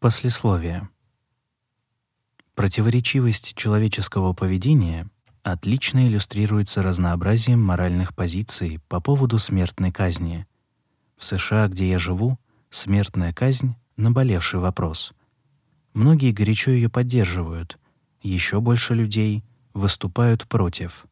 Послесловие. Противоречивость человеческого поведения отлично иллюстрируется разнообразием моральных позиций по поводу смертной казни. В США, где я живу, смертная казнь — наболевший вопрос. Многие горячо ее поддерживают, еще больше людей выступают против.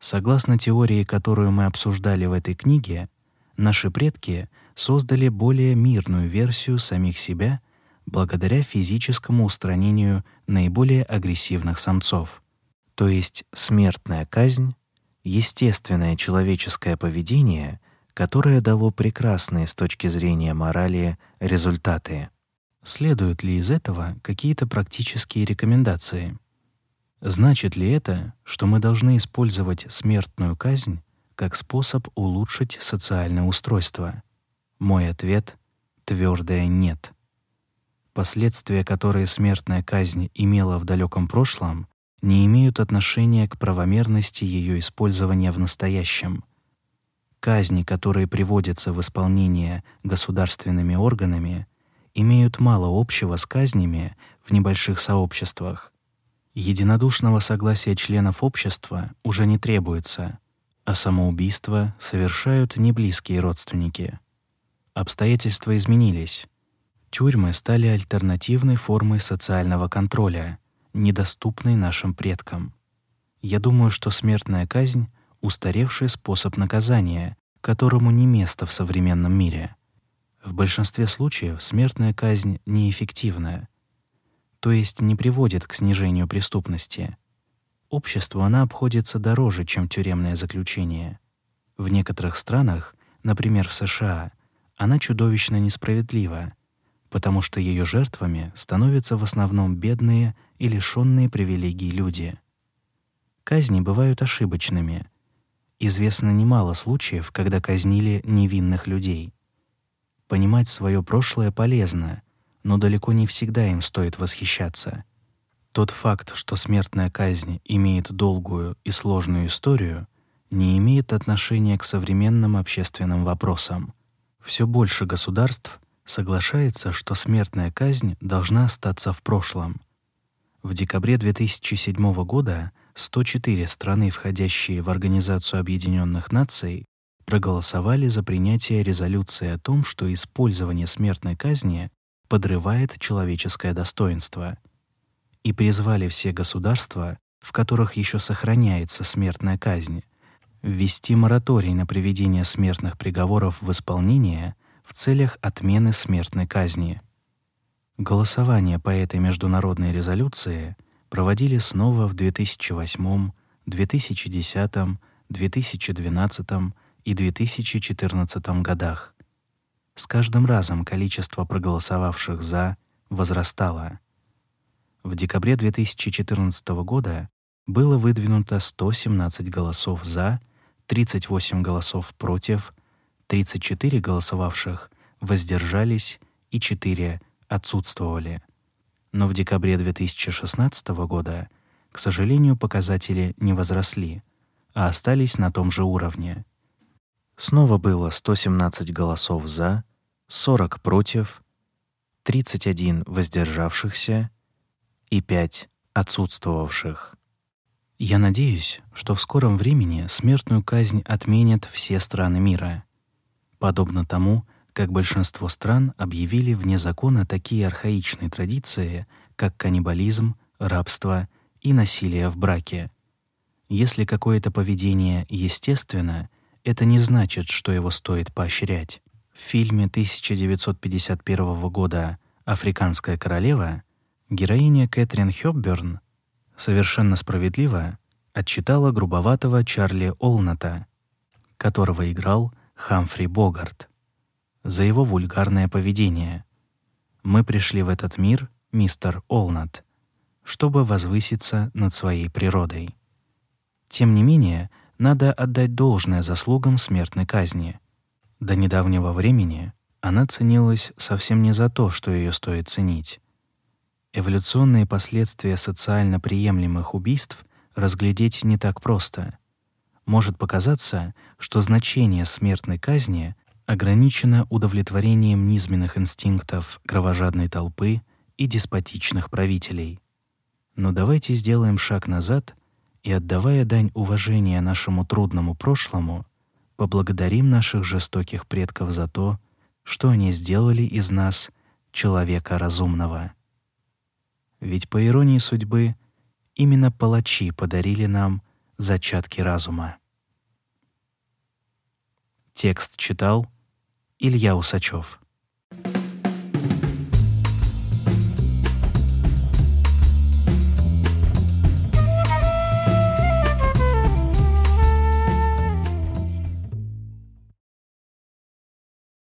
Согласно теории, которую мы обсуждали в этой книге, наши предки создали более мирную версию самих себя благодаря физическому устранению наиболее агрессивных самцов. То есть смертная казнь естественное человеческое поведение, которое дало прекрасные с точки зрения морали результаты. Следуют ли из этого какие-то практические рекомендации? Значит ли это, что мы должны использовать смертную казнь как способ улучшить социальное устройство? Мой ответ твердое нет. Последствия, которые смертная казнь имела в далеком прошлом, не имеют отношения к правомерности ее использования в настоящем. Казни, которые приводятся в исполнение государственными органами, имеют мало общего с казнями в небольших сообществах. Единодушного согласия членов общества уже не требуется, а самоубийство совершают неблизкие родственники. Обстоятельства изменились. Тюрьмы стали альтернативной формой социального контроля, недоступной нашим предкам. Я думаю, что смертная казнь устаревший способ наказания, которому не место в современном мире. В большинстве случаев смертная казнь неэффективная, то есть не приводит к снижению преступности. Обществу она обходится дороже, чем тюремное заключение. В некоторых странах, например, в США, она чудовищно несправедлива, потому что ее жертвами становятся в основном бедные и лишенные привилегий люди. Казни бывают ошибочными. Известно немало случаев, когда казнили невинных людей. Понимать свое прошлое полезно, но далеко не всегда им стоит восхищаться. Тот факт, что смертная казнь имеет долгую и сложную историю, не имеет отношения к современным общественным вопросам. Все больше государств соглашается, что смертная казнь должна остаться в прошлом. В декабре 2007 года 104 страны, входящие в Организацию Объединенных Наций, проголосовали за принятие резолюции о том, что использование смертной казни подрывает человеческое достоинство, и призвали все государства, в которых еще сохраняется смертная казнь, ввести мораторий на приведение смертных приговоров в исполнение – в целях отмены смертной казни. Голосование по этой международной резолюции проводили снова в 2008, 2010, 2012 и 2014 годах. С каждым разом количество проголосовавших за возрастало. В декабре 2014 года было выдвинуто 117 голосов за, 38 голосов против 34 голосовавших воздержались и 4 отсутствовали. Но в декабре 2016 года, к сожалению, показатели не возросли, а остались на том же уровне. Снова было 117 голосов за, 40 против, 31 воздержавшихся и 5 отсутствовавших. Я надеюсь, что в скором времени смертную казнь отменят все страны мира подобно тому, как большинство стран объявили вне закона такие архаичные традиции, как каннибализм, рабство и насилие в браке. Если какое-то поведение естественно, это не значит, что его стоит поощрять. В фильме 1951 года «Африканская королева» героиня Кэтрин Хёбберн совершенно справедливо отчитала грубоватого Чарли Олната, которого играл Хамфри Богарт, за его вульгарное поведение. Мы пришли в этот мир, мистер Олнат, чтобы возвыситься над своей природой. Тем не менее, надо отдать должное заслугам смертной казни. До недавнего времени она ценилась совсем не за то, что ее стоит ценить. Эволюционные последствия социально приемлемых убийств разглядеть не так просто может показаться, что значение смертной казни ограничено удовлетворением низменных инстинктов кровожадной толпы и деспотичных правителей. Но давайте сделаем шаг назад и, отдавая дань уважения нашему трудному прошлому, поблагодарим наших жестоких предков за то, что они сделали из нас человека разумного. Ведь по иронии судьбы именно палачи подарили нам зачатки разума. Текст читал Илья Усачев.